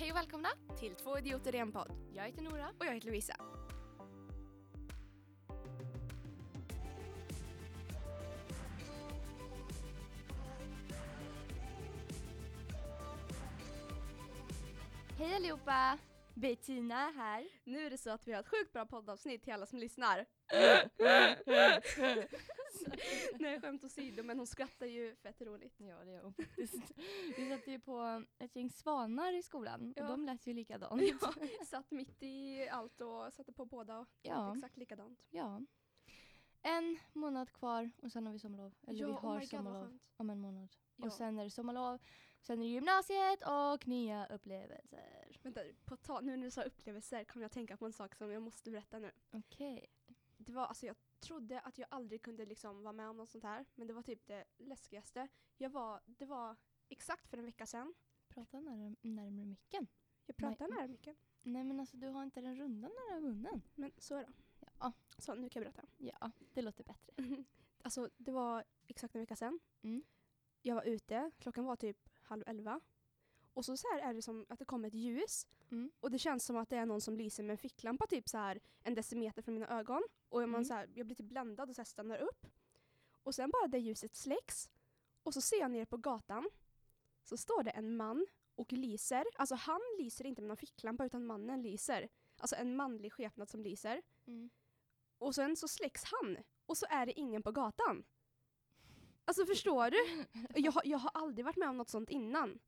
Hej och välkomna! till Två idioter i en podd. Jag heter Nora. Och jag heter Lovisa. Hej allihopa! Bettina här. Nu är det så att vi har ett sjukt bra poddavsnitt till alla som lyssnar. Nej skämt åsido men hon skrattar ju fett roligt. Ja det gör hon faktiskt. Vi satt ju på ett gäng svanar i skolan Ja. och de lät ju likadant. Ja, satt mitt i allt och satte på båda och Ja. exakt likadant. Ja. En månad kvar och sen har vi sommarlov. Eller vi ja, har oh God, vad sommarlov skönt. om en månad. Ja. Och sen är det sommarlov, sen är det gymnasiet och nya upplevelser. Vänta, på ta- nu när du sa upplevelser kom jag att tänka på en sak som jag måste berätta nu. Okej. Det var, alltså jag trodde att jag aldrig kunde liksom vara med om något sånt här. Men det var typ det läskigaste. Jag var, det var exakt för en vecka sedan. Prata närmare, närmare micken. Jag pratar nära mycket. Nej men alltså du har inte den rundan nära munnen. Men så är det. Ja, Så nu kan jag berätta. ja det låter bättre. Alltså det var exakt en vecka sedan. Mm. Jag var ute, klockan var typ halv elva. Och så, så här är det som att det kommer ett ljus. Mm. Och det känns som att det är någon som lyser med en ficklampa typ så här en decimeter från mina ögon. Och man Mm. så här, jag blir typ bländad och så stannar upp. Och sen bara det ljuset släcks. Och så ser jag ner på gatan. Så står det en man och lyser. Alltså han lyser inte med någon ficklampa utan mannen lyser. Alltså en manlig skepnad som lyser. Mm. Och sen så släcks han. Och så är det ingen på gatan. Alltså förstår du? Jag, har- jag har aldrig varit med om något sånt innan.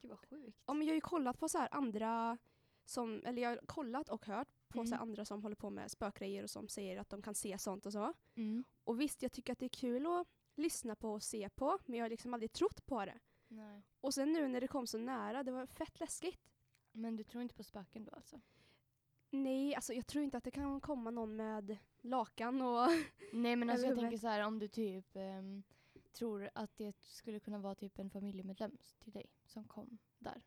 Gud vad sjukt. Ja, men jag har ju kollat på så här andra som, eller jag har kollat och hört på så här Mm. andra som håller på med spökgrejer och som säger att de kan se sånt och så. Mm. Och visst, jag tycker att det är kul att lyssna på och se på, men jag har liksom aldrig trott på det. Nej. Och sen nu när det kom så nära, det var fett läskigt. Men du tror inte på spöken då alltså? Nej, alltså jag tror inte att det kan komma någon med lakan och... Nej men alltså jag tänker så här om du typ ehm, tror att det skulle kunna vara typ en familjemedlem till dig som kom där.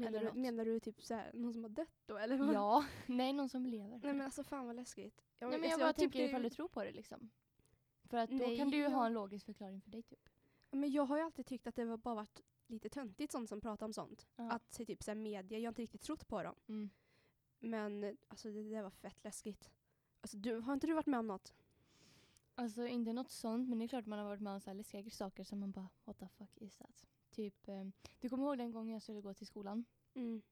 Menar du, menar du typ så här, någon som har dött då? Eller vad? Ja, nej någon som lever. Nej men alltså fan vad läskigt. Jag, nej men jag alltså, bara typ tänker det- ifall du tror på det liksom. För att då Nej, kan du ju jag- ha en logisk förklaring för dig typ. Men jag har ju alltid tyckt att det var bara varit lite töntigt sånt som pratar om sånt. Ja. Att se typ så här media, jag har inte riktigt trott på dem. Mm. Men alltså det där var fett läskigt. Alltså du, har inte du varit med om något? Alltså inte något sånt men det är klart man har varit med om så här läskiga saker som man bara what the fuck is that? Typ, ehm, du kommer ihåg den gången jag skulle gå till skolan? Mm.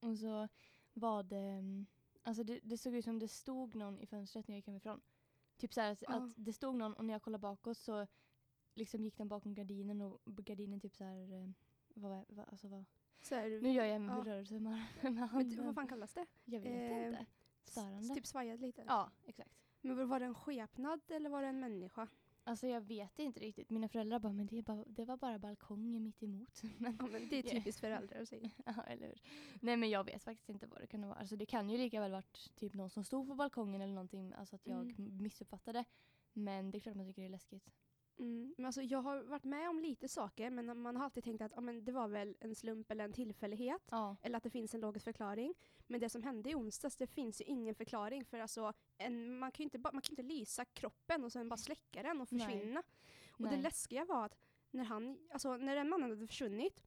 Och så var det, mm, alltså det, det såg ut som det stod någon i fönstret när jag gick hemifrån. Typ så här att, Ja. att det stod någon och när jag kollade bakåt så liksom gick den bakom gardinen och gardinen typ så här, eh, vad, vad, alltså vad, här, nu gör jag en Ja. rörelse med, med men, handen. vad fan kallas det? Jag vet Eh, inte. Störande. Typ svajade lite? Ja, exakt. Men var- var det en skepnad eller var det en människa? Alltså jag vet inte riktigt. Mina föräldrar bara, men det, bara, det var bara balkongen mitt emot. men, Ja men det är typiskt föräldrar att säga. ja, eller hur? Nej men jag vet faktiskt inte vad det kan vara. Alltså det kan ju lika väl varit typ någon som stod på balkongen eller någonting. Alltså att jag Mm. missuppfattade. Men det är klart man tycker det är läskigt. Mm. Men alltså, jag har varit med om lite saker men man har alltid tänkt att ja, men det var väl en slump eller en tillfällighet. Ja. Eller att det finns en logisk förklaring. Men det som hände i onsdags, det finns ju ingen förklaring. För alltså, en, man, kan ju inte, man kan inte lysa kroppen och sen bara släcka den och Nej. försvinna. Och Nej. det läskiga var att när, han, alltså, när den mannen hade försvunnit,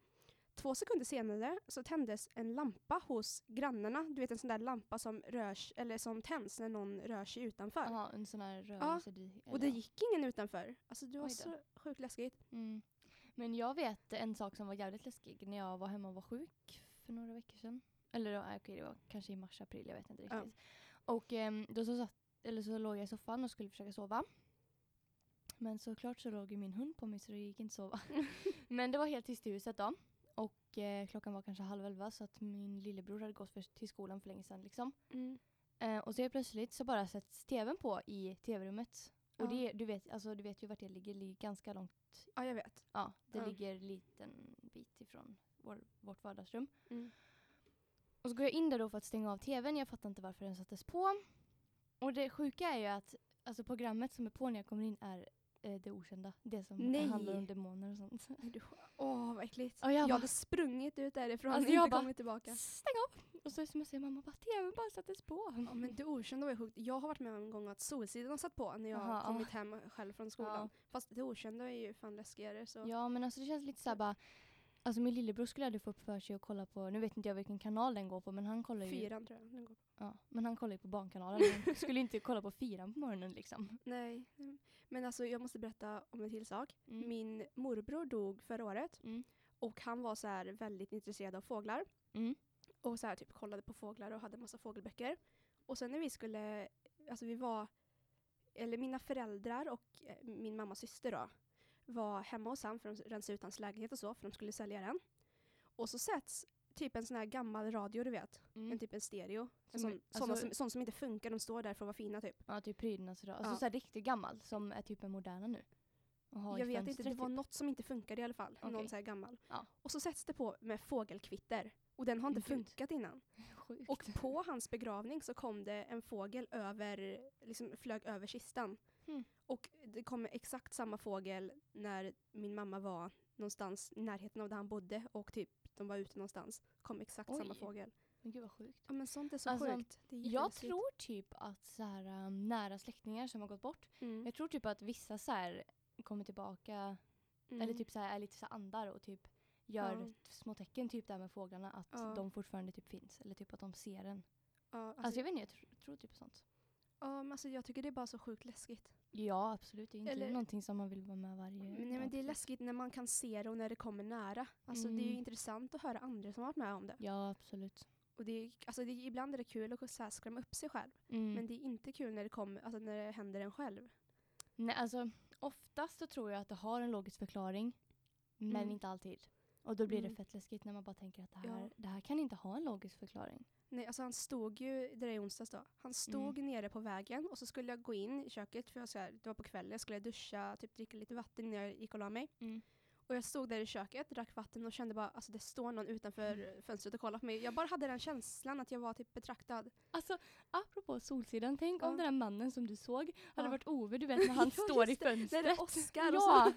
två sekunder senare så tändes en lampa hos grannarna. Du vet en sån där lampa som, rörs, eller som tänds när någon rör sig utanför. Ja, en sån här rörelse. Och det gick ingen utanför. Alltså det var så sjukt läskigt. Mm. Men jag vet en sak som var jävligt läskig när jag var hemma och var sjuk för några veckor sedan. Eller ja, okej, det var kanske i mars, april, jag vet inte Ja. riktigt. Och ehm, då så, satt, eller så låg jag i soffan och skulle försöka sova. Men såklart så låg ju min hund på mig så det gick inte sova. Men det var helt tyst i huset då. Eh, klockan var kanske halv elva så att min lillebror hade gått för, till skolan för länge sedan liksom. Mm. Eh, och så helt plötsligt så bara sätts tvn på i tv-rummet. Och Ja. det, du, vet, alltså, du vet ju vart det ligger, ligger ganska långt Ja, jag vet. Ja, det Ja. ligger en liten bit ifrån vår, vårt vardagsrum. Mm. Och så går jag in där då för att stänga av tvn. Jag fattar inte varför den sattes på. Och det sjuka är ju att alltså, programmet som är på när jag kommer in är eh, det okända. Det som Nej. handlar om demoner och sånt. Åh, vad äckligt. Och jag jag bara- hade sprungit ut därifrån Alltså, och jag inte bara- kommit tillbaka. Stäng av! Och så smsar jag mamma bara tvn bara sattes på. Ja, men det okända var ju sjukt. Jag har varit med om en gång att Solsidan har satt på när jag Aha, kommit hem själv från skolan. Ja. Fast det okända är ju fan läskigare. Så. Ja men alltså det känns lite såhär bara Alltså min lillebror skulle aldrig få upp för sig att kolla på, nu vet inte jag vilken kanal den går på men han kollar ju, Fyran tror jag den går på. ja, men han kollar ju på Barnkanalen. Han skulle inte kolla på fyran på morgonen liksom. Nej. Men alltså jag måste berätta om en till sak. Mm. Min morbror dog förra året Mm. och han var så här väldigt intresserad av fåglar. Mm. Och så här typ kollade på fåglar och hade massa fågelböcker. Och sen när vi skulle, alltså vi var, eller mina föräldrar och eh, min mammas syster då, var hemma hos han för att rensa ut hans lägenhet och så, för de skulle sälja den. Och så sätts typ en sån här gammal radio du vet, en Mm. typ en stereo. En Som- sån, såna alltså- som, sån som inte funkar, de står där för att vara fina typ. Ja, typ sådär. Alltså Ja. såhär riktigt gammal som är typ en moderna nu. Jag vet inte, det var något som inte funkade i alla fall. Någon Okej. så här gammal. Ja. Och så sätts det på med fågelkvitter. Och den har inte gud. funkat innan. Sjukt. Och på hans begravning så kom det en fågel över, liksom flög över kistan. Mm. Och det kom exakt samma fågel när min mamma var någonstans i närheten av där han bodde och typ de var ute någonstans. kom exakt samma Oj. fågel. Men gud vad sjukt. Ja men sånt är så Alltså, sjukt. Det är Jag tror typ att så här, um, nära släktingar som har gått bort, Mm. jag tror typ att vissa så här, kommer tillbaka Mm. eller typ så här, är lite så andar och typ gör Ja. små tecken typ där med fåglarna att Ja. de fortfarande typ finns eller typ att de ser en. ja, Alltså, alltså, jag vet inte, jag tr- tror typ på sånt. Ja, men alltså, jag tycker det är bara så sjukt läskigt. Ja absolut, det är inte Eller- någonting som man vill vara med varje Men, nej, men det är typ. läskigt när man kan se det och när det kommer nära. Alltså, Det är ju Mm. intressant att höra andra som har varit med om det. Ja absolut. Och det är, alltså, det, ibland är det kul att så här, skrämma upp sig själv. Mm. Men det är inte kul när det, kommer, alltså, när det händer en själv. Nej, alltså oftast så tror jag att det har en logisk förklaring. Men Mm. inte alltid. Och då blir Mm. det fett läskigt när man bara tänker att det här, Ja. det här kan inte ha en logisk förklaring. Nej, alltså han stod ju, det där är onsdags då, han stod nere på vägen och så skulle jag gå in i köket för jag, så här, det var på kvällen, skulle jag duscha, typ dricka lite vatten innan jag gick och la mig. Mm. Och jag stod där i köket, drack vatten och kände bara alltså det står någon utanför fönstret och kollar på mig. Jag bara hade den känslan att jag var typ betraktad. Alltså apropå Solsidan, tänk om Ja. den där mannen som du såg hade Ja. varit Ove, du vet när han Ja, står i just det. När fönstret. det är Oscar och ja!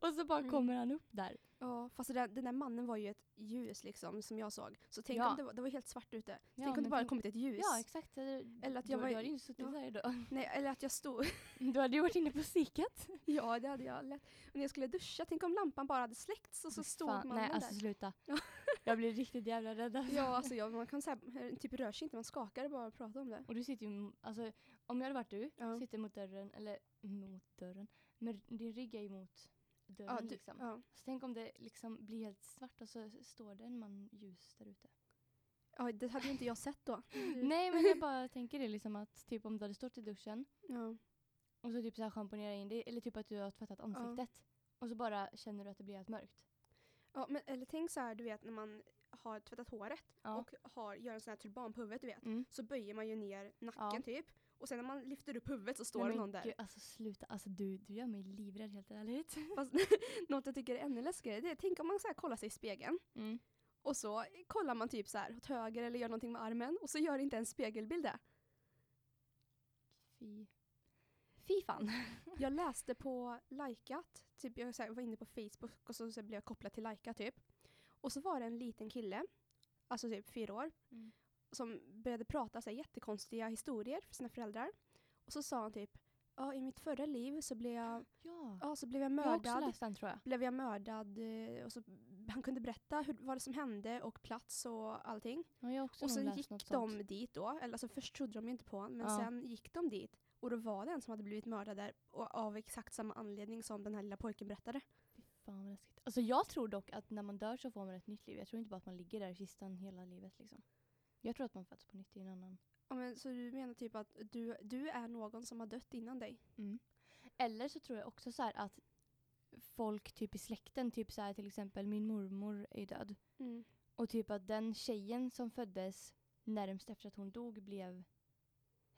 så. och så bara Mm. kommer han upp där. Ja, fast där, den där mannen var ju ett ljus liksom som jag såg. Så tänk Ja. om det var, det var helt svart ute. Ja, tänk om det bara tänk- kommit ett ljus. Ja exakt. Eller, att du, jag var- du hade ju inte suttit ja. där idag. Nej, eller att jag stod, Du hade ju varit inne på Sikat. ja det hade jag lätt. Men när jag skulle duscha, tänk om lampan bara hade släckts och så stod Fan, mannen Nej alltså där. sluta. Ja. Jag blir riktigt jävla rädd alltså. Ja, alltså jag, man kan säga, typ rör sig inte, man skakar bara och pratar om det. Och du sitter ju, alltså om jag hade varit du, Ja. sitter mot dörren, eller mot dörren, men din rygg är ju mot dörren Ja, du, liksom. ja. Så tänk om det liksom blir helt svart och så står det en man ljus där ute. ja, det hade ju inte jag sett då. Nej men jag bara tänker det liksom att typ om du hade stått i duschen Ja. och så typ så här schamponera in dig, eller typ att du har tvättat ansiktet. Och så bara känner du att det blir helt mörkt. Ja, men, eller tänk så här, du vet när man har tvättat håret Ja. och har, gör en sån här turban på huvudet, du vet. Mm. Så böjer man ju ner nacken Ja. typ. Och sen när man lyfter upp huvudet så står Nej, det någon där. Gud, alltså sluta, alltså du, du gör mig livrädd helt ärligt. Fast något jag tycker är ännu läskigare, det är tänk om man så här kollar sig i spegeln. Mm. Och så kollar man typ så här åt höger eller gör någonting med armen och så gör inte en spegelbild det. Fy. Fy fan. Jag läste på Likat, typ jag här, var inne på Facebook och så, så blev jag kopplad till Lika typ. Och så var det en liten kille, alltså typ fyra år, Mm. Som började prata så här, jättekonstiga historier för sina föräldrar. Och så sa han typ, ja i mitt förra liv så blev jag, Ja. ja, så blev jag Jag har också mördad. den tror jag. Blev jag mördad eh, och så han kunde berätta hur, vad det som hände och plats och allting. Ja, jag Och sen gick de sånt. dit då, eller alltså först trodde de ju inte på honom, men Ja. sen gick de dit. Och då var det en som hade blivit mördad där och av exakt samma anledning som den här lilla pojken berättade. Fy fan vad läskigt. Alltså jag tror dock att när man dör så får man ett nytt liv. Jag tror inte bara att man ligger där i kistan hela livet liksom. Jag tror att man föds på nytt i en annan. Ja, men, så du menar typ att du, du är någon som har dött innan dig? Mm. Eller så tror jag också så att folk typ i släkten, typ så här till exempel min mormor är död. Och typ att den tjejen som föddes närmst efter att hon dog blev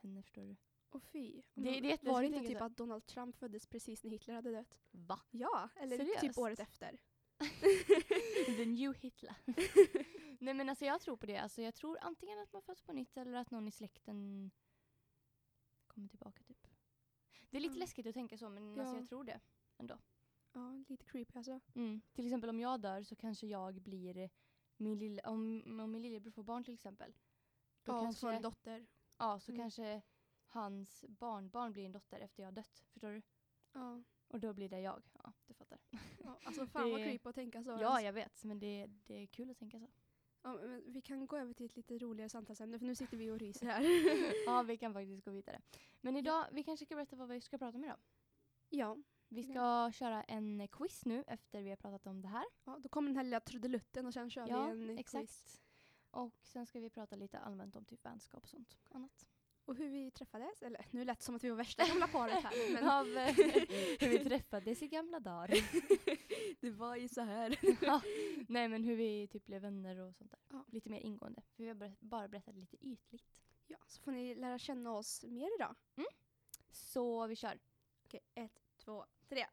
henne förstår du. Och fy. Det- det var det inte typ så. att Donald Trump föddes precis när Hitler hade dött? Va? Ja, eller Seriöst? typ året efter. The new Hitler. Nej men alltså jag tror på det. Alltså jag tror antingen att man föds på nytt eller att någon i släkten kommer tillbaka typ. Det är lite Ja. läskigt att tänka så men alltså Ja. jag tror det. Ja, lite creepy alltså. Mm. Till exempel om jag dör så kanske jag blir min lilla, om, om min lillebror får barn till exempel. Då Ja, kanske, så en dotter. ja, så Mm. kanske hans barnbarn blir en dotter efter jag har dött. Förstår du? Ja. Och då blir det jag. Ja, du fattar. Ja, alltså fan vad Det- creepy att tänka så. Ja, ens. jag vet. Men det, det är kul att tänka så. Ja, vi kan gå över till ett lite roligare samtalsämne för nu sitter vi och ryser här. Ja, vi kan faktiskt gå vidare. Men idag, vi kanske ska berätta vad vi ska prata om idag. ja. Vi ska köra en quiz nu efter vi har pratat om det här. ja, då kommer den här lilla trudelutten och sen kör ja, vi en exakt. quiz. Och sen ska vi prata lite allmänt om typ vänskap och sånt annat. Och hur vi träffades, eller nu lät det som att vi var värsta gamla paret här. Men Av hur vi träffades i gamla dagar. det var ju så här. ja, nej men hur vi typ blev vänner och sånt där. Ja. Lite mer ingående. För vi har bara berättat lite ytligt. Ja, så får ni lära känna oss mer idag. Så vi kör. Okej, ett, två, tre.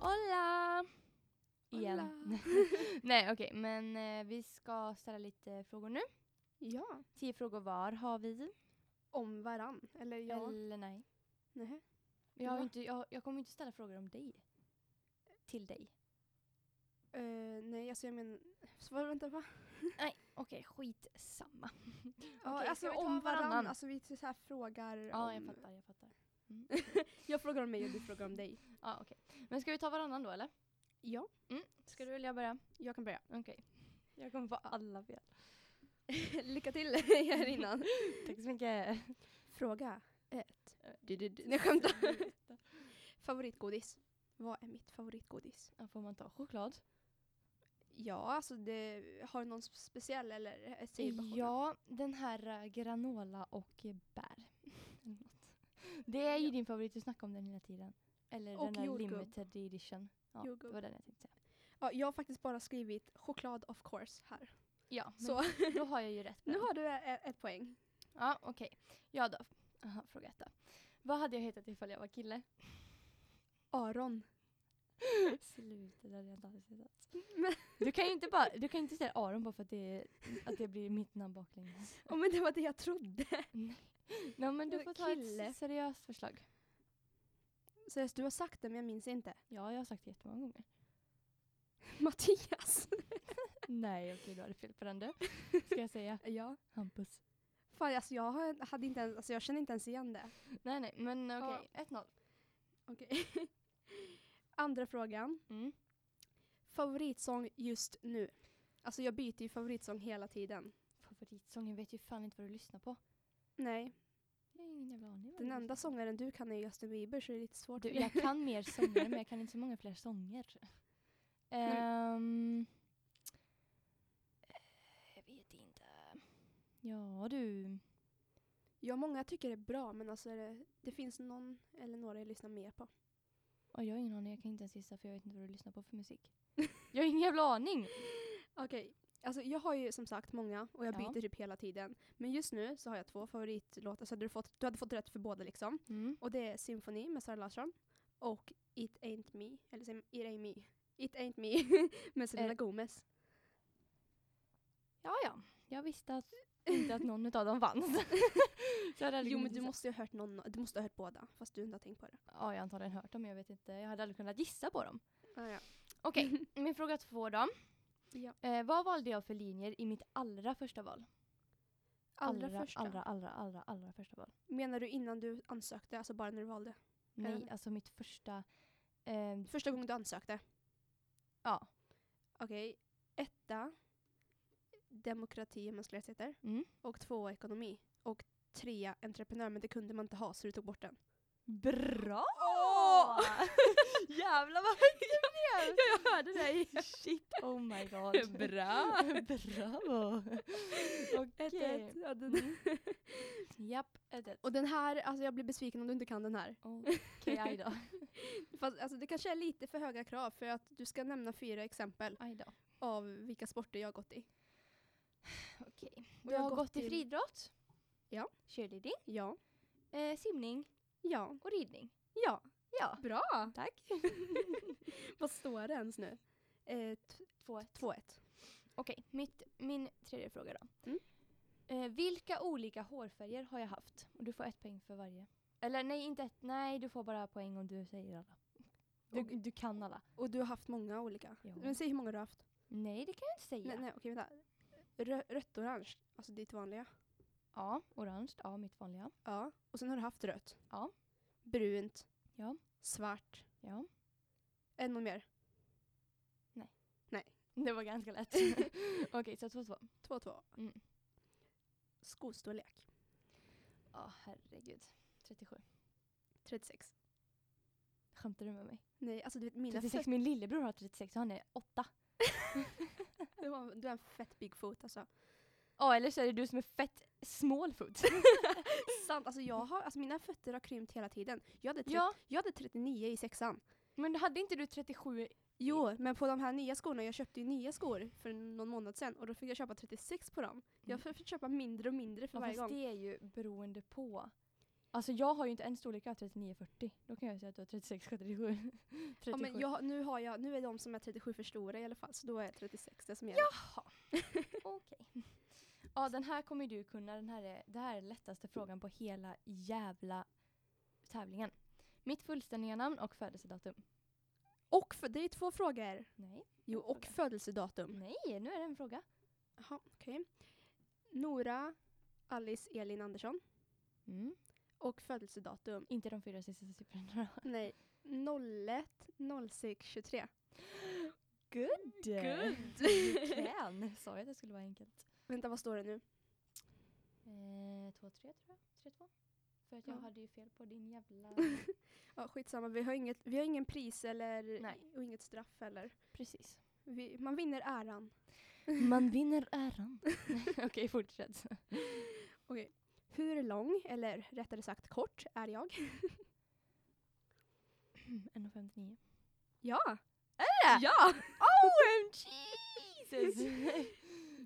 Hola! Igen. Nej okej, men eh, vi ska ställa lite frågor nu. Ja, Tio frågor var har vi. om varann. Eller ja. Eller nej. Nej. Jag, Va? inte, jag, jag kommer inte ställa frågor om dig. Till dig. Eh, nej, alltså jag menar... Svar, vänta, va? Nej, okej, skitsamma. Ja, Okej, alltså om varann. varannan? Alltså vi så här frågar Ja, om... jag fattar, jag fattar. Mm. Jag frågar om mig och du frågar om dig. Ja, okej. Men ska vi ta varannan då eller? Ja, Ska du jag börja? jag kan börja. Okej. Jag kommer på alla fel. Lycka till här innan. Tack så mycket. Fråga ett. Du, du, du. Jag skämtar. Favoritgodis. Vad är mitt favoritgodis? Får man ta choklad? Ja, alltså det, har du någon speciell eller säger bara? Ja, den här eh, granola och bär. Det är ju Ja. din favorit, du snackar om den hela tiden. Eller Och den här jordgubb. limited edition. Ja, det var den jag tänkte säga. Ja, jag har faktiskt bara skrivit choklad of course här. Ja, Så då har jag ju rätt. nu har du ett, poäng. Ja, okej. Ja då. Aha, fråga ett då. Vad hade jag hetat ifall jag var kille? Aron. Sluta, det hade jag inte alls hetat. Du kan ju inte bara, du kan inte säga Aron bara för att det, att det blir mitt namn baklänges. oh, men det var det jag trodde. Nej. No, men du får ta kille. ett seriöst förslag. Seriöst, du har sagt det men jag minns inte. Ja, jag har sagt det jättemånga gånger. Mattias. Nej, okej, du hade fel på den du. Ska jag säga ja. Hampus? Fan, alltså jag, hade inte ens, alltså jag känner inte ens igen det. Nej, nej, men okej, 1-0. Okej. Andra frågan. Mm. Favoritsång just nu? Alltså jag byter ju favoritsång hela tiden. Favoritsången vet ju fan inte vad du lyssnar på. Nej, Jag har ingen jävla aning. den enda sångaren du kan är Justin Bieber så det är lite svårt. Du, jag kan mer sånger men jag kan inte så många fler sånger. Eh, jag vet inte. Ja du. Ja, många tycker det är bra men alltså är det, det finns någon eller några jag lyssnar mer på. Oh, jag har ingen aning, jag kan inte ens gissa för jag vet inte vad du lyssnar på för musik. jag har ingen jävla aning. Okej, alltså jag har ju som sagt många och jag Ja. byter typ hela tiden. Men just nu så har jag två favoritlåtar så hade du, fått, du hade fått rätt för båda liksom. Mm. Och det är Symphony med Sara Larsson och It Ain't Me, eller It Ain't Me. It Ain't Me med Selena Eh, Gomez. Ja, ja. Jag visste att, inte att någon av dem aldrig Jo men du måste ju ha hört någon, du måste ha hört båda fast du inte har tänkt på det. Ja, jag har antagligen hört dem jag vet inte. Jag hade aldrig kunnat gissa på dem. Ah, ja. Okej, min fråga två då. Ja. Eh, vad valde jag för linjer i mitt allra första val? Allra, första. Allra, allra, allra, allra första val. Menar du innan du ansökte, alltså bara när du valde? Nej, Eller? alltså mitt första... Eh, Första gången du ansökte? ja. Okej. Etta, demokrati och mänskliga rättigheter. Mm. Och två, ekonomi. Och trea, entreprenör. Men det kunde man inte ha så du tog bort den. Bra! Jävlar vad högt det blev! jag hörde dig! Shit, oh my god. Bra. Bravo! Okej. Ja, den. Japp, ett, ett. Och den här, alltså jag blir besviken om du inte kan den här. Okej, aj då. Fast, alltså, det kanske är lite för höga krav för att du ska nämna fyra exempel av vilka sporter jag har gått i. Okej. Och Du jag har har gått gått i friidrott. Ja. Cheerleading. Ja. Eh, simning Ja. och ridning. Ja. Ja, Bra! tack. Vad står det ens nu? Eh, t- Två, ett. 2-1. Okej, mitt, min tredje fråga då. Mm. Eh, vilka olika hårfärger har jag haft? Och du får ett poäng för varje. Eller nej, inte ett. Nej, du får bara poäng om du säger alla. Du, Och- du kan alla. Och du har haft många olika. Ja. Men säg hur många du har haft. Nej, det kan jag inte säga. Nej, nej okej vänta. Rö- rött och orange, alltså ditt vanliga. Ja, orange. Ja, mitt vanliga. Ja. Och sen har du haft rött. Ja. Brunt. Ja. Svart. Ja. Än något mer? Det var ganska lätt. Okej, så 2-2. 2-2. Mm. Skostorlek. Ja, herregud. 37. 36. Skämtar du med mig? Nej, alltså du vet mina 36, fötter. min lillebror har 36 och han är 8. Du har, du har en fett big foot alltså. Ja, eller så är det du som är fett small foot. Sant, alltså jag har, alltså mina fötter har krympt hela tiden. Jag hade, ja, jag hade 39 i sexan. men hade inte du 37? Jo, men på de här nya skorna, jag köpte ju nya skor för någon månad sedan och då fick jag köpa 36 på dem. Jag Mm. fick köpa mindre och mindre för Ja, varje fast gång. det är ju beroende på. Alltså jag har ju inte en storlek, jag har 39-40. Då kan jag säga att du har 36-37. 37. Ja, men jag, nu, har jag, nu är de som är 37 för stora i alla fall, så då är jag 36 det som gäller. Jaha, okej. Ja, den här kommer du kunna. Den här är, det här är lättaste frågan på hela jävla tävlingen. Mitt fullständiga namn och födelsedatum. Och för, det är två frågor. Nej. Jo, och fråga. födelsedatum. Nej, nu är det en fråga. Jaha, okej. Nora Alice Elin Andersson. Mm. Och födelsedatum. Inte de fyra sista siffrorna. Nej, 01 06 23. Good! Good. Can. Sa jag att det skulle vara enkelt. Vänta, vad står det nu? Eh, 2-3 tror jag. 3-2. För att jag Ja. hade ju fel på din jävla... Ja, skitsamma, vi har, inget, vi har ingen pris eller Nej. och inget straff heller. Precis. Vi, man vinner äran. Man vinner äran. Okej, fortsätt. Okej. Hur lång, eller rättare sagt kort, är jag? 1,59. Ja! Är det? Ja! OMG! Jesus!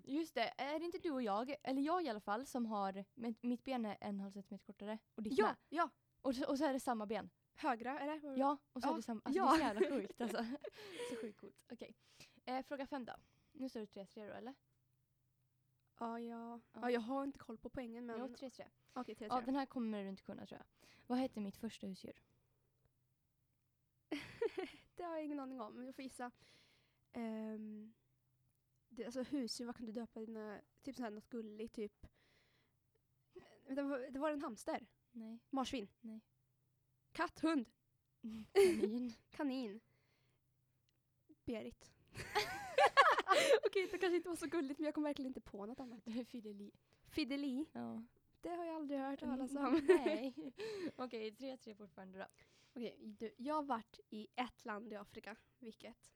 Just det, är det inte du och jag, eller jag i alla fall, som har, mitt ben är en halv centimeter kortare och ditt Ja, med. ja. Och, så- och så är det samma ben. Högra, eller? Ja, och så Ja, är det samma. Alltså ja. det är så jävla sjukt alltså. så sjukt coolt. Okej. Eh, fråga fem då. Nu står det 3-3 då eller? Ja, ja. Ja. ja, jag har inte koll på poängen men... Jo, Okej, 3-3. 3 3 Ja, den här kommer du inte kunna tror jag. Vad hette mitt första husdjur? Det har jag ingen aning om, men jag får gissa. Um, det, alltså husdjur, vad kan du döpa dina... Typ såhär något gulligt, typ... Det var, det var en hamster. Nej. Marsvin. Nej. Katt, hund, Kanin. kanin. Berit. Okej, det kanske inte var så gulligt men jag kom verkligen inte på något annat. Fideli. Fideli, Ja. det har jag aldrig hört talas Mm, om. Nej. Okej, 3-3 fortfarande då. Okej, du, jag har varit i ett land i Afrika. Vilket?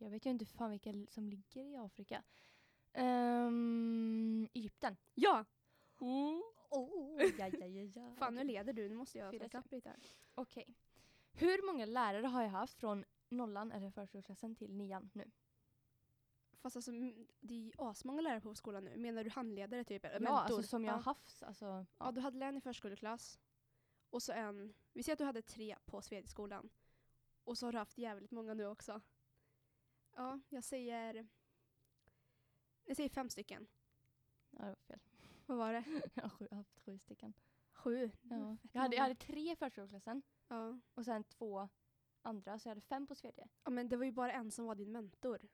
Jag vet ju inte fan vilka som ligger i Afrika. Um, Egypten. Ja! Oh, oh, ja, ja, ja, ja. Fan, nu leder du. Nu måste jag Fyra, ta lite här. Okej. Hur många lärare har jag haft från nollan eller förskoleklassen till nian nu? Fast alltså, mm, det är ju asmånga lärare på skolan nu. Menar du handledare typ? Eller Ja, mentor? alltså som jag har haft. Alltså, Ja, ja. du hade en i förskoleklass. Och så en... Vi säger att du hade tre på Svedjeskolan. Och så har du haft jävligt många nu också. Ja, jag säger... Jag säger fem stycken. ja, det var fel. Vad var det? Jag har haft sju stycken. Sju? Ja. Jag, hade, jag hade tre i förskoleklassen Ja. och sen två andra, så jag hade fem på Svedje. ja, men det var ju bara en som var din mentor.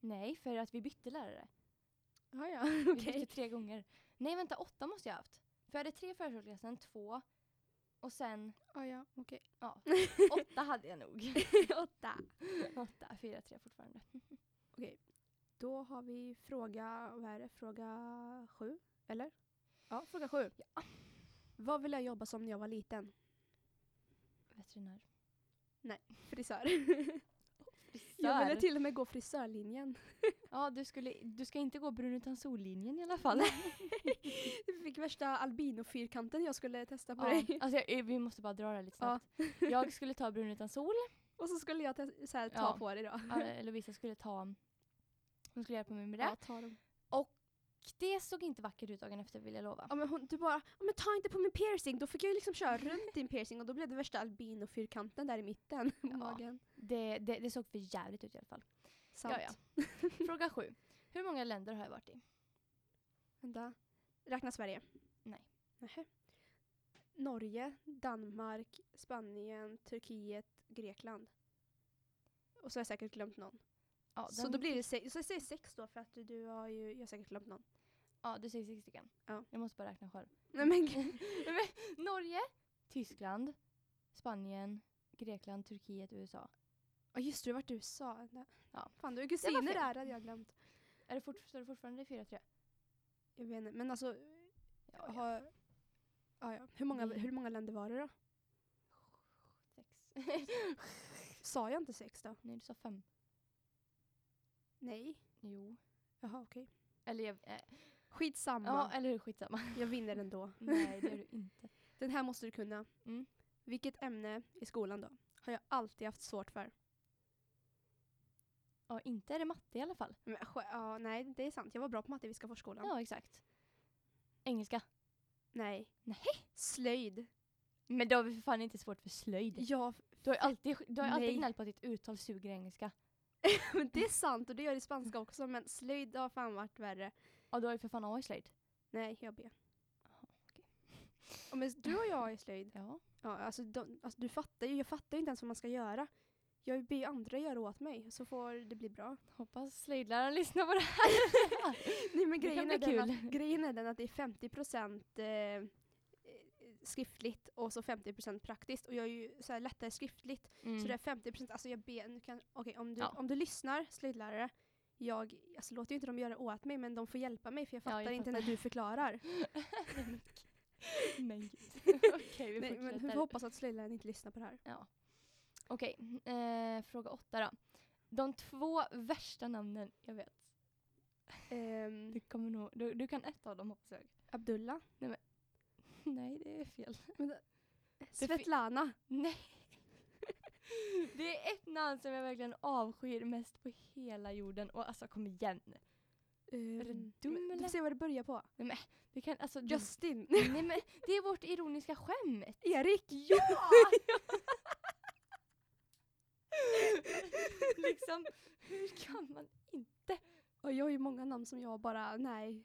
Nej, för att vi bytte lärare. Ja, ja, Vi okej. bytte tre gånger. Nej, vänta, åtta måste jag ha haft. För jag hade tre i förskoleklassen, två och sen, Ja, ja, okej. ja, åtta hade jag nog. Åtta. åtta, fyra, tre fortfarande. Då har vi fråga, vad är det? Fråga sju? Eller? Ja, fråga sju. Ja. Vad ville jag jobba som när jag var liten? Veterinär. Frisör. Frisör. Jag ville till och med gå frisörlinjen. Ja, du, skulle, du ska inte gå brun utan sollinjen i alla fall. Jag fick värsta albinofyrkanten jag skulle testa på ja. dig. Alltså, jag, vi måste bara dra det lite Ja. snabbt. Jag skulle ta brun utan sol. Och så skulle jag här, ta Ja. på dig då. Ja, Lovisa skulle ta, hon skulle hjälpa mig med det. Ja. Det såg inte vackert ut dagen efter vill jag lova. Ja, men hon, du bara, ja, men ta inte på min piercing. Då fick jag ju liksom köra runt din piercing och då blev det värsta albinofyrkanten där i mitten på Ja. magen. Det, det, det såg för jävligt ut i alla fall. Sant. Ja, ja. Fråga sju. Hur många länder har jag varit i? Vänta. Räkna Sverige? Nej. Nähä. Norge, Danmark, Spanien, Turkiet, Grekland. Och så har jag säkert glömt någon. Ja, Så då blir det sex, så jag säger sex då för att du, du har ju, jag har säkert glömt någon. Ja, du säger sex stycken. Ja. Jag måste bara räkna själv. Nej men. Norge, Tyskland, Spanien, Grekland, Turkiet, USA. Ja just det, du varit i USA. Ja. Fan du var kusiner där hade jag glömt. Är det, fort, står det fortfarande 4-3? Jag vet inte, men alltså. Ja, ja. Ja, ja. Hur, många, hur många länder var det då? Sex. Sa jag inte sex då? Nej, du sa fem. Nej. Jo. Jaha okej. Eller jag, äh, Skitsamma. ja, eller hur, skitsamma. Jag vinner ändå. Nej, det gör du inte. Den här måste du kunna. Mm. Vilket ämne i skolan då? Har jag alltid haft svårt för. Ja, inte är det matte i alla fall. Men, ja, nej, det är sant. Jag var bra på matte i Viskaforsskolan. Ja, exakt. Engelska. Nej. Nej. Slöjd. Men då har vi för fan inte svårt för slöjd. Ja, Du har ju alltid, du har alltid gnällt på att ditt uttal suger i engelska. men det är sant och det gör det i spanska också. Men slöjd har fan varit värre. Ja, du har ju för fan A i slöjd. Nej, jag B. Jaha, okej. Ja, men du och jag i slöjd. Ja. Ja, alltså, de, alltså, du fattar ju. Jag fattar ju inte ens vad man ska göra. Jag ber ju andra göra åt mig så får det bli bra. Hoppas slöjdläraren lyssnar på det här. Nej men grejen är, den att, grejen är den att det är 50% eh, skriftligt och så 50% praktiskt. Och jag är ju så lättare skriftligt. Mm. Så det är 50%, alltså jag ber, nu kan, okej om, du, Ja. om du lyssnar slöjdlärare, jag alltså, låter ju inte dem göra det åt mig men de får hjälpa mig för jag Ja, fattar jag inte fattar. när du förklarar. Men gud. Okej, vi Nej, men vi hoppas att slöjdläraren inte lyssnar på det här. Ja. Okej, eh, fråga åtta då. De två värsta namnen jag vet. Ehm, Du, kommer nog, du, du kan ett av dem hoppas jag. Abdullah. Nej, det är fel. Svetlana. Nej. Det är ett namn som jag verkligen avskyr mest på hela jorden. Och alltså kom igen. Ehm, Är du dum men Du eller? får se vad det börjar på. Du kan, alltså, Justin. nej men det är vårt ironiska skämt. Erik. Ja! liksom, hur kan man inte? Och jag har ju många namn som jag bara, nej.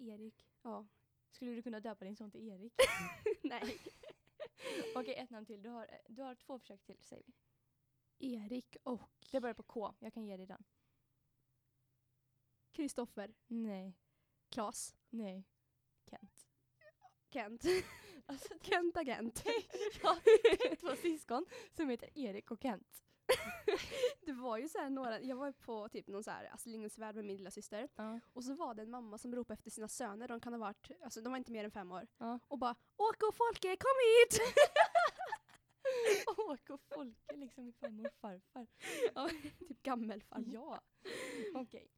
Erik. Ja. Skulle du kunna döpa din son till Erik? nej. Okej, ett namn till. Du har, du har två försök till, säger vi. Erik och Det börjar på K. Jag kan ge dig den. Kristoffer. Nej. Klas. Nej. Kent. Kent. Alltså, Kent agent. jag har två syskon som heter Erik och Kent. Det var ju så några, jag var på typ någon så här Astrid Lindgrens Värld med min lilla syster Ja. och så var det en mamma som ropade efter sina söner, de kan ha varit, alltså de var inte mer än fem år. Ja. Och bara Åke och Folke, kom hit! Åke och Folke liksom farmor och farfar. typ gammelfarmor. Ja. Okej.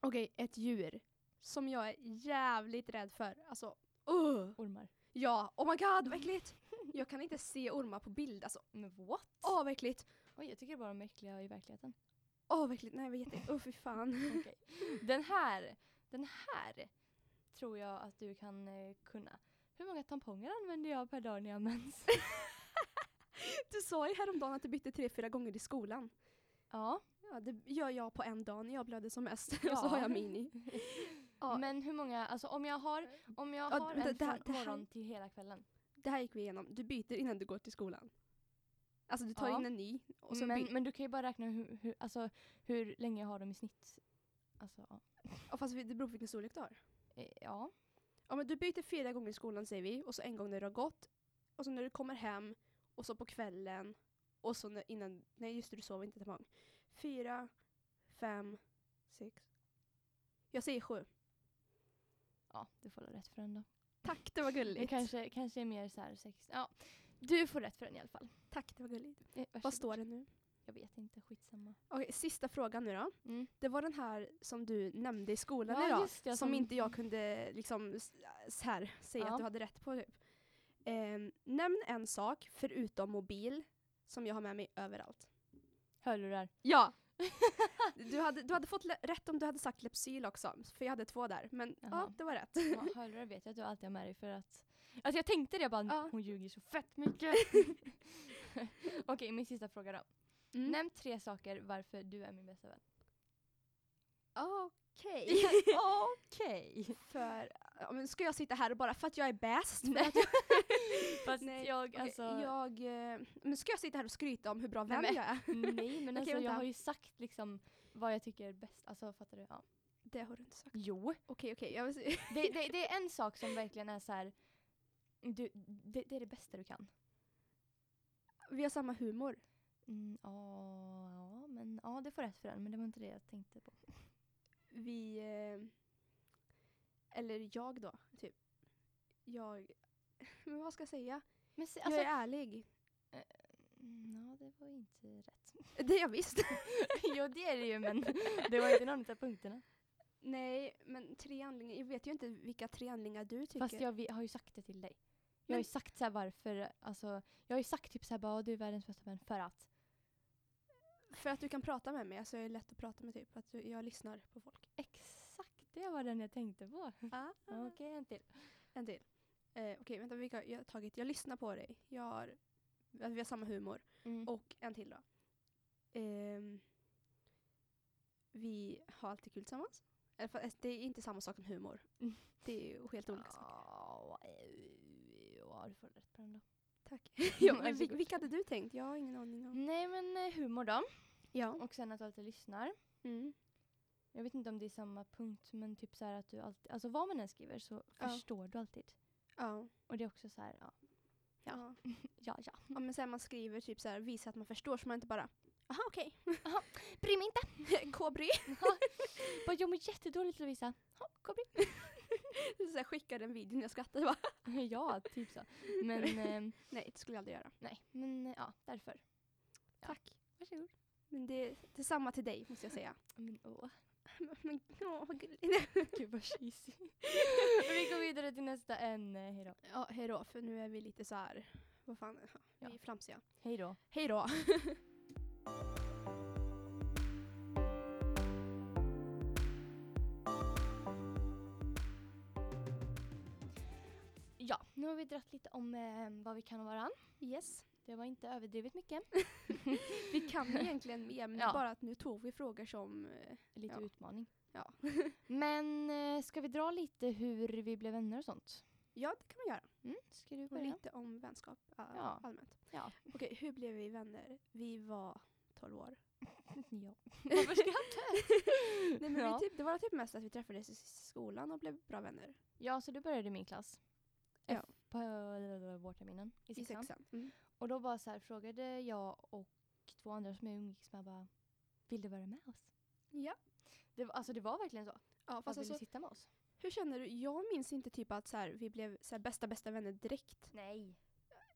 Okej, ett djur som jag är jävligt rädd för. Alltså, uh. Ormar. Ja, oh my god vad äckligt! Jag kan inte se ormar på bild alltså. Men what? Åh vad äckligt! Oj, jag tycker bara de är äckliga i verkligheten. Åh vad äckligt, nej vad jätte... Åh fy fan. Okej. Den här, den här tror jag att du kan eh, kunna. Hur många tamponger använder jag per dag när jag mens? Du sa ju häromdagen att du bytte tre, fyra gånger i skolan. ja. Ja, det gör jag på en dag när jag blöder som mest. Ja. och så har jag mini. Ja. Men hur många, alltså om jag har, om jag Ja, har det- en det här- från det här- morgon till hela kvällen. Det här gick vi igenom. Du byter innan du går till skolan. Alltså du tar Ja. in en ny. Och så Men, men du kan ju bara räkna hur, hur, alltså, hur länge jag har dem i snitt. Alltså, ja. fast det beror på vilken storlek du har. Eh, ja. Ja, men du byter fyra gånger i skolan säger vi. Och så en gång när du har gått. Och så när du kommer hem. Och så på kvällen. Och så när, innan, nej just det du sover inte tampong. Fyra, fem, sex. Jag säger sju. ja, du får rätt för den då. Tack, det var Det gulligt. kanske, kanske är mer så här sex. Ja, du får rätt för den i alla fall. Tack, det var gulligt. Eh, Vad står det nu? Jag vet inte, skitsamma. Okej, sista frågan nu då. Mm. Det var den här som du nämnde i skolan Ja, idag. det, som, som- inte jag kunde liksom här, säga Ja. att du hade rätt på. Typ. Ehm, nämn en sak förutom mobil som jag har med mig överallt. Hörlurar. Ja! Du hade, du hade fått rätt om du hade sagt Lepsyl också, för jag hade två där. Men ja, Jaha. det var rätt. Ja, hörlurar vet jag att du alltid har med dig för att... Alltså jag tänkte det, jag bara Ja. hon ljuger så fett mycket. Okej, min sista fråga då. Mm. Nämn tre saker varför du är min bästa vän. Okej. Okej. för, ja, men ska jag sitta här och bara för att jag är bäst? För Nej. att jag, Fast Nej, jag, Okej, alltså... jag, eh, men ska jag sitta här och skryta om hur bra Nej, vän men- jag är? Nej men alltså jag har ju sagt liksom vad jag tycker är bäst. Alltså fattar du? Ja. Det har du inte sagt. Jo. Okej, okej. jag vill se. Det, det, det är en sak som verkligen är så här. Du, det, det är det bästa du kan. Vi har samma humor. Mm, ja, ja, men ja, det får rätt för den. Men det var inte det jag tänkte på. Vi... Eh, eller jag då, typ. Jag... Men vad ska jag säga? Men se, jag alltså, är ärlig. mm, ja, det var inte rätt. Det jag visst. jo, det är det ju, men det var inte någon av punkterna. Nej, men tre handlingar. Jag vet ju inte vilka tre handlingar du tycker. Fast jag vi- har ju sagt det till dig. Jag har ju sagt så varför, alltså, jag har ju sagt typ så här bara, "Ja, du är världens bästa vän för att. För att du kan prata med mig. Alltså jag är lätt att prata med typ. Att jag lyssnar på folk. Exakt, det var den jag tänkte på. Ah. Okej, en till. En till. Eh, Okej, vänta. Vilka jag har tagit? Jag lyssnar på dig. Jag har, att vi har samma humor. Mm. Och en till då. Ehm, vi har alltid kul tillsammans. För, det är inte samma sak som humor. Mm. Det är helt olika saker. Ja, ja, du får rätt på den då. Tack. ja, men, vil- vilka hade du tänkt? Jag har ingen aning om. Nej men eh, humor då. Ja. Och sen att du alltid lyssnar. Mm. Jag vet inte om det är samma punkt men typ så här att du alltid, alltså vad man än skriver så Ja. förstår du alltid. Ja. Och det är också så här, ja, Ja. ja, ja. ja. men sen man skriver typ så här, visa att man förstår så man inte bara Aha okej, Bry mig inte! kobry. Bara, jag mår jättedåligt Lovisa. Ja, kom bry. så här, skickar den videon jag skrattar bara. ja, typ så. Men eh, Nej, det skulle jag aldrig göra. nej, men eh, ja, därför. Ja. Tack. Varsågod. Men det, det är samma till dig måste jag säga. Men åh, Men åh vad gulligt. gud vad cheesy. Vi går vidare till nästa ämne. Hejdå. Ja, hejdå för nu är vi lite så här. Vad fan, vi är flamsiga. Hejdå. Hejdå. Ja, nu vi dratt lite om eh, vad vi kan och varann. Yes. Det var inte överdrivet mycket. Vi kan egentligen mer men Ja. bara att nu tog vi frågor som eh, Lite Ja. utmaning. Ja. Men eh, ska vi dra lite hur vi blev vänner och sånt? Ja, det kan vi göra. Mm, ska du Och börja? lite om vänskap uh, Ja. allmänt. Ja. Okej, hur blev vi vänner? Vi var 12 år. ja. Varför skrattar Nej, men ja. vi typ, det var typ mest att vi träffades i skolan och blev bra vänner. ja, så du började i min klass. Ja. På vårterminen i I sexan. sexan. Mm. Och då bara så här, frågade jag och två andra som jag umgicks med bara Vill du vara med oss? Ja. Det var, alltså det var verkligen så. ja Fast fast vill du alltså, sitta med oss? hur känner du? Jag minns inte typ att så här, vi blev så här, bästa bästa vänner direkt. Nej.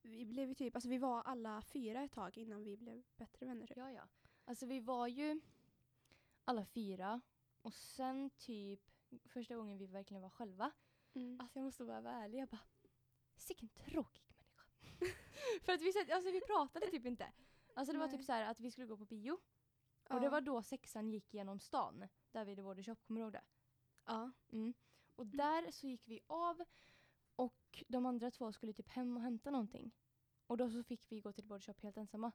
Vi blev ju typ, alltså vi var alla fyra ett tag innan vi blev bättre vänner. Typ. Ja, ja. Alltså vi var ju alla fyra och sen typ första gången vi verkligen var själva. Mm. Alltså jag måste bara vara ärlig. Jag bara, sicken tråkig människa. För att vi, satt- alltså, vi pratade typ inte. Alltså det var Nej. typ så här att vi skulle gå på bio. Ja. Och det var då sexan gick genom stan. Där vid Vård Shop, kommer du ihåg det? Ja. Mm. Och där så gick vi av och de andra två skulle typ hem och hämta någonting. Och då så fick vi gå till Vård Shop helt ensamma.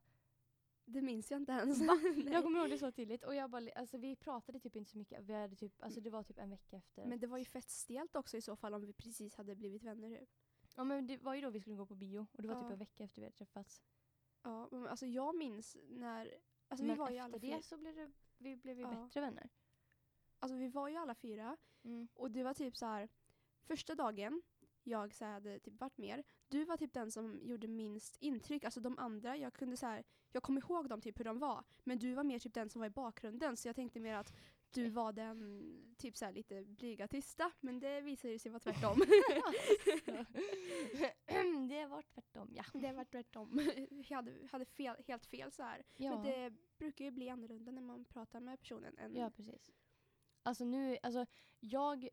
Det minns jag inte ens. Jag kommer ihåg det så tydligt. Och jag bara, alltså vi pratade typ inte så mycket. Vi hade typ, alltså det var typ en vecka efter. Men det var ju fett stelt också i så fall om vi precis hade blivit vänner. Typ. ja men det var ju då vi skulle gå på bio. Och det var typ Ja. en vecka efter vi hade träffats. Ja, men alltså jag minns när, alltså men vi var ju alla det fyra. så blev det, vi blev ju Ja. bättre vänner. Alltså vi var ju alla fyra Mm. och det var typ så här första dagen jag så här, hade typ varit mer. Du var typ den som gjorde minst intryck. Alltså de andra, jag kunde så här, jag kom ihåg dem typ hur de var. Men du var mer typ den som var i bakgrunden så jag tänkte mer att du var den typ så lite blyga tysta. Men det visade sig vara tvärtom. det var tvärtom ja. det var tvärtom. Jag hade, hade fel, helt fel så här. Ja. Men det brukar ju bli annorlunda när man pratar med personen. Än, ja precis. Alltså nu, alltså jag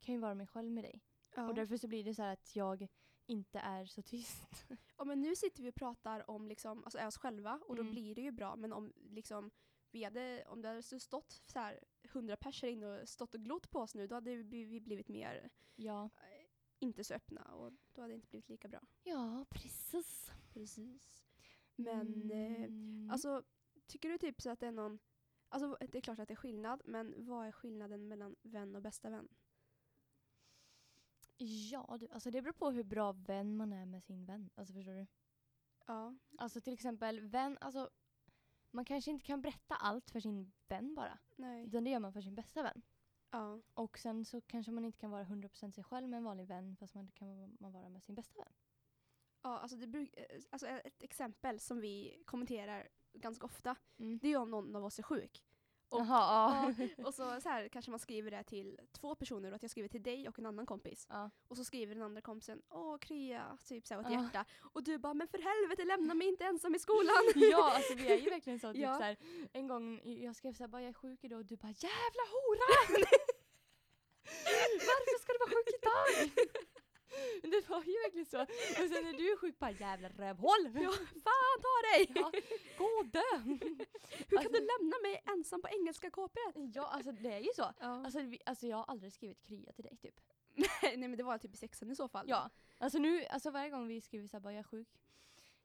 kan ju vara mig själv med dig. Ja. Och därför så blir det så här att jag inte är så tyst. Ja, men nu sitter vi och pratar om liksom, alltså, oss själva och då Mm. blir det ju bra. Men om, liksom, vi hade, om det hade stått så här, 100 personer inne och stått och glott på oss nu då hade vi, vi blivit mer ja. eh, inte så öppna och då hade det inte blivit lika bra. Ja, precis. Precis. Men eh, Mm. alltså, tycker du typ så att det är någon Alltså det är klart att det är skillnad, men vad är skillnaden mellan vän och bästa vän? Ja, du, alltså det beror på hur bra vän man är med sin vän. Alltså förstår du? Ja. Alltså till exempel vän, alltså man kanske inte kan berätta allt för sin vän bara. Nej. Utan det gör man för sin bästa vän. Ja. Och sen så kanske man inte kan vara 100% sig själv med en vanlig vän fast man kan man vara med sin bästa vän. Ja, alltså, det bruk- eh, alltså ett exempel som vi kommenterar ganska ofta, Mm. det är om någon av oss är sjuk. Och, Jaha, ja. och så, så här kanske man skriver det till två personer, och att jag skriver till dig och en annan kompis. ja. Och så skriver den andra kompisen, åh krya, typ såhär åt Ja. hjärta. Och du bara, men för helvete lämna mig inte ensam i skolan. ja, alltså vi är ju verkligen så. Typ Ja. så här, en gång jag skrev såhär, bara jag är sjuk idag och du bara jävla hora! Varför ska du vara sjuk idag? Men det var ju verkligen så. Och sen när du är sjuk bara jävla rövhål! Ja, fan ta dig! Ja, gå och dö! Hur kan alltså- du lämna mig ensam på engelska KP? Ja, alltså det är ju så. Ja. Alltså, vi, alltså jag har aldrig skrivit krya till dig typ. Nej men det var typ i sexan i så fall. Ja. Alltså nu, alltså varje gång vi skriver såhär bara jag är sjuk.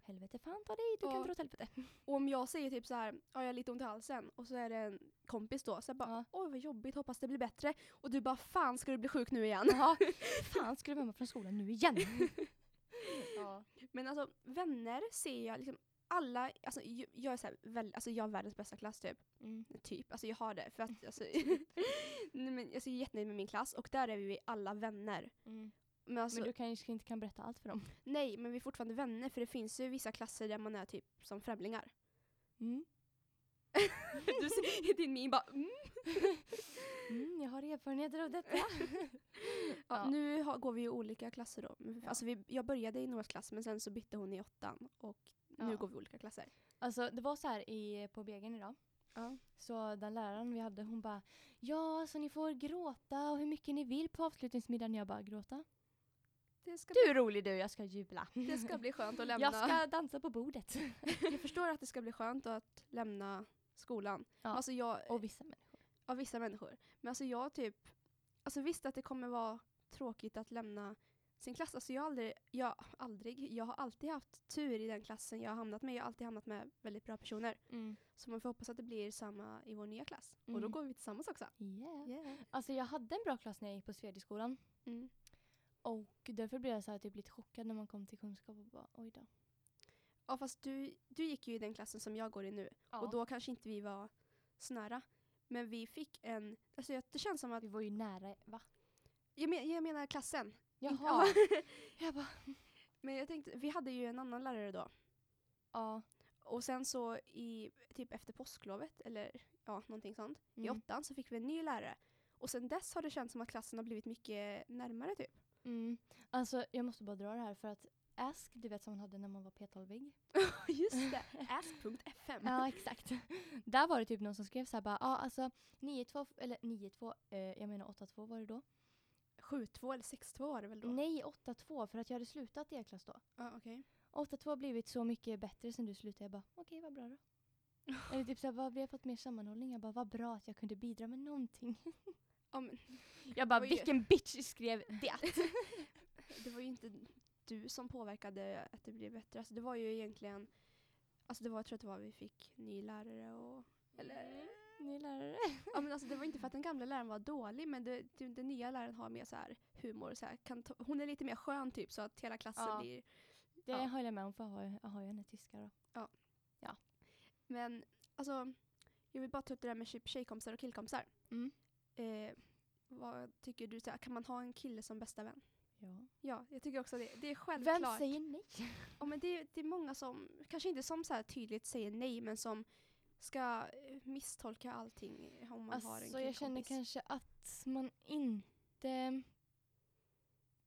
Helvete fan ta dig, du Ja. kan dra åt helvete. Och om jag säger typ så här, ja jag har lite ont i halsen och så är det en kompis då, så jag bara Ja. oj vad jobbigt, hoppas det blir bättre. Och du bara fan ska du bli sjuk nu igen? Jaha, fan ska du vara från skolan nu igen? ja. Men alltså vänner ser jag liksom alla, alltså jag, jag är så här, väl, alltså jag har världens bästa klass typ. Mm. Typ, alltså jag har det. För att, alltså, nej, men, alltså, jag är jättenöjd med min klass och där är vi alla vänner. Mm. Men alltså, Men du kanske inte kan berätta allt för dem? nej, men vi är fortfarande vänner för det finns ju vissa klasser där man är typ som främlingar. Mm. du ser din min bara mm. Mm, jag har erfarenheter av detta. ja, Ja. Nu har, går vi i olika klasser då. Ja. Alltså vi, jag började i Noras klass men sen så bytte hon i åttan och nu går vi i olika klasser. Alltså det var så här i, på BG'n idag. Ja. Så den läraren vi hade hon bara Ja, så ni får gråta och hur mycket ni vill på avslutningsmiddagen. Jag bara gråta. Du är rolig du, jag ska jubla. bli, det ska bli skönt att lämna. Jag ska dansa på bordet. jag förstår att det ska bli skönt att lämna skolan. Ja. Alltså jag, Och vissa människor. av vissa människor. Men alltså jag typ, alltså visst att det kommer vara tråkigt att lämna sin klass. Alltså jag aldrig, jag, aldrig, jag har alltid haft tur i den klassen jag har hamnat med. Jag har alltid hamnat med väldigt bra personer. Mm. Så man får hoppas att det blir samma i vår nya klass. Och då Mm. går vi tillsammans också. Yeah. Yeah. Alltså jag hade en bra klass när jag gick på Svedjeskolan. Mm. Och därför blev jag så här typ lite chockad när man kom till kunskap och bara oj då. Ja fast du, du gick ju i den klassen som jag går i nu. Och då kanske inte vi var så nära. Men vi fick en, alltså jag- det känns som att, Vi var ju nära, va? jag, men, jag menar klassen. Jaha. Ja. jag bara, Men jag tänkte, vi hade ju en annan lärare då. ja. Och sen så i, typ efter påsklovet, eller ja, någonting sånt, i Mm. åttan så fick vi en ny lärare. Och sen dess har det känts som att klassen har blivit mycket närmare typ. Mm. Alltså jag måste bara dra det här för att Ask, du vet som man hade när man var P12-ig. Just det, ask.fm. Ja exakt. Där var det typ någon som skrev så här bara, ja alltså 9-2, eller 9-2, eh, jag menar 8-2 var det då? 7-2 eller 6-2 var det väl då? Nej 8-2 för att jag hade slutat E-klass då. Ja, okej. 8-2 har blivit så mycket bättre sen du slutade. Jag bara, okej vad bra då. Eller typ såhär, vad, vi har fått mer sammanhållning. Jag bara, vad bra att jag kunde bidra med någonting. Ja, men Jag bara, var ju- vilken bitch skrev det? det var ju inte du som påverkade att det blev bättre. Alltså det var ju egentligen, alltså det var, jag tror att det var vi fick ny lärare och eller Ny lärare. Ja, men alltså, det var inte för att den gamla läraren var dålig men det, det, den nya läraren har mer så här humor. Så här, kan ta, hon är lite mer skön typ så att hela klassen Ja. blir... Det Ja. håller jag med om för jag har, jag har ju henne tyska då. Men alltså, jag vill bara ta upp det där med tjejkompisar och killkompisar. Mm. Eh, vad tycker du? Så här, kan man ha en kille som bästa vän? Ja. Ja, jag tycker också det. Det är självklart. Vem säger nej? Ja, men det, det är många som, kanske inte som så här tydligt säger nej men som ska eh, misstolka allting om man har en Alltså jag känner killkompis. kanske att man inte...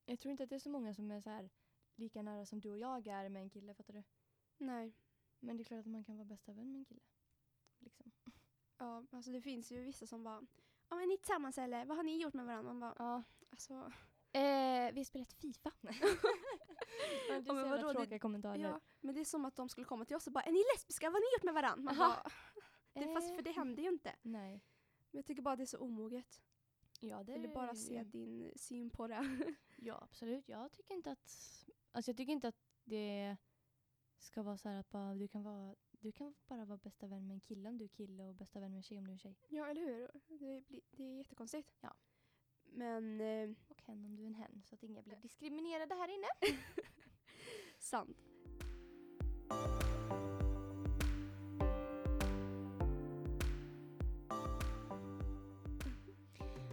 Jag tror inte att det är så många som är så här lika nära som du och jag är med en kille, fattar du? Nej. Men det är klart att man kan vara bästa vän med en kille. Liksom. Ja, alltså det finns ju vissa som bara Ja men ni tillsammans eller? Vad har ni gjort med varandra? Man bara, Ja. alltså, Eh, vi har spelat Fifa. ja, det är men så jävla vadå, det- tråkiga kommentarer. ja, men det är som att de skulle komma till oss och bara Är ni lesbiska? Vad har ni gjort med varandra? Man Aha. bara, det, fast för det Eh, händer ju inte. Nej. Men jag tycker bara det är så omoget. Ja, det vill bara är se din syn på det. Ja, absolut. Jag tycker inte att... Alltså jag tycker inte att det ska vara så här att bara, du kan vara... Du kan bara vara bästa vän med en kille om du är kille och bästa vän med en tjej om du är tjej. ja, eller hur? Det, blir, det är jättekonstigt. Ja. Men, eh, Och hen om du är en hen. Så att inga blir diskriminerade här inne. sant.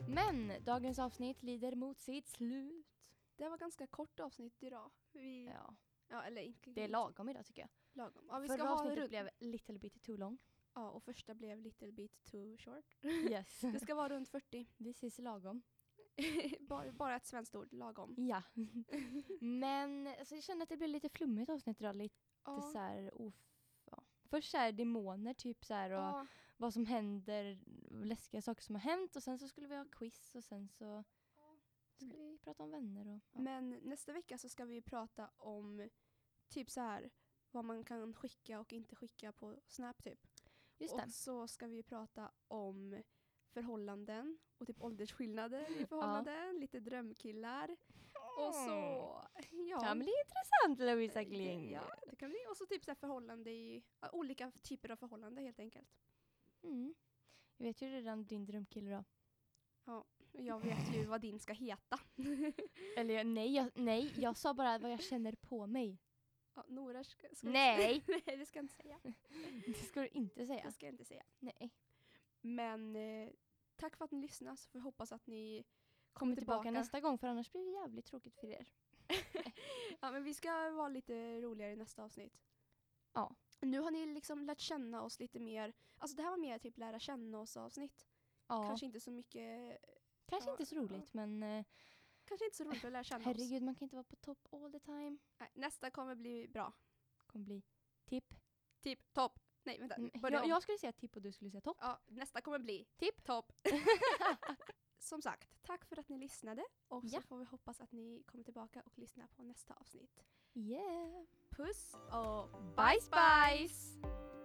Men dagens avsnitt lider mot sitt slut. Det var ganska kort avsnitt idag. Vi, ja. Ja, eller inte. det är lagom idag tycker jag. lagom. Ja, vi ska Förra ha avsnittet runt, blev little bit too long. ja, och första blev little bit too short. Yes. Det ska vara runt 40. This is lagom. bara, bara ett svenskt ord, lagom. Ja. Men alltså, jag känner att det blir lite flummigt avsnitt idag. Lite Ja, så här, of, ja. Först så här demoner typ så här och ja, vad som händer, läskiga saker som har hänt och sen så skulle vi ha quiz och sen så skulle vi prata om vänner och ja. Men nästa vecka så ska vi prata om typ så här vad man kan skicka och inte skicka på Snap typ. Just det. Och så ska vi prata om förhållanden och typ åldersskillnader i förhållanden, lite drömkillar. Och så, ja. Ja det är intressant Lovisa Kling. Ja, det kan bli. Och så typ så här förhållande i, ja, olika typer av förhållande helt enkelt. Mm. Jag vet ju redan din drömkille då. Jag vet ju vad din ska heta. Eller nej jag, nej, jag sa bara vad jag känner på mig. Ja, Nora ska, ska Nej! Nej, det ska jag inte säga. Det ska du inte Det säga. ska jag inte säga. Nej. Men eh, tack för att ni lyssnar så får jag hoppas att ni Kommer kommer tillbaka, tillbaka. nästa gång för annars blir det jävligt tråkigt för er. ja, men vi ska vara lite roligare i nästa avsnitt. Ja. Nu har ni liksom lärt känna oss lite mer. Alltså det här var mer typ lära känna oss avsnitt. Ja, Kanske inte så mycket, Kanske ja, inte så roligt, ja. men... Eh, Kanske inte så roligt att lära känna Herregud, oss. man kan inte vara på topp all the time. Nej, nästa kommer bli bra. Kommer bli tipp. Tipp, topp. Nej, vänta. Mm, jag, jag, skulle säga tipp och du skulle säga topp. Ja, nästa kommer bli tipp, topp. Som sagt, tack för att ni lyssnade. Och så får vi hoppas att ni kommer tillbaka och lyssnar på nästa avsnitt. Yeah! Puss och bajs bajs! bajs.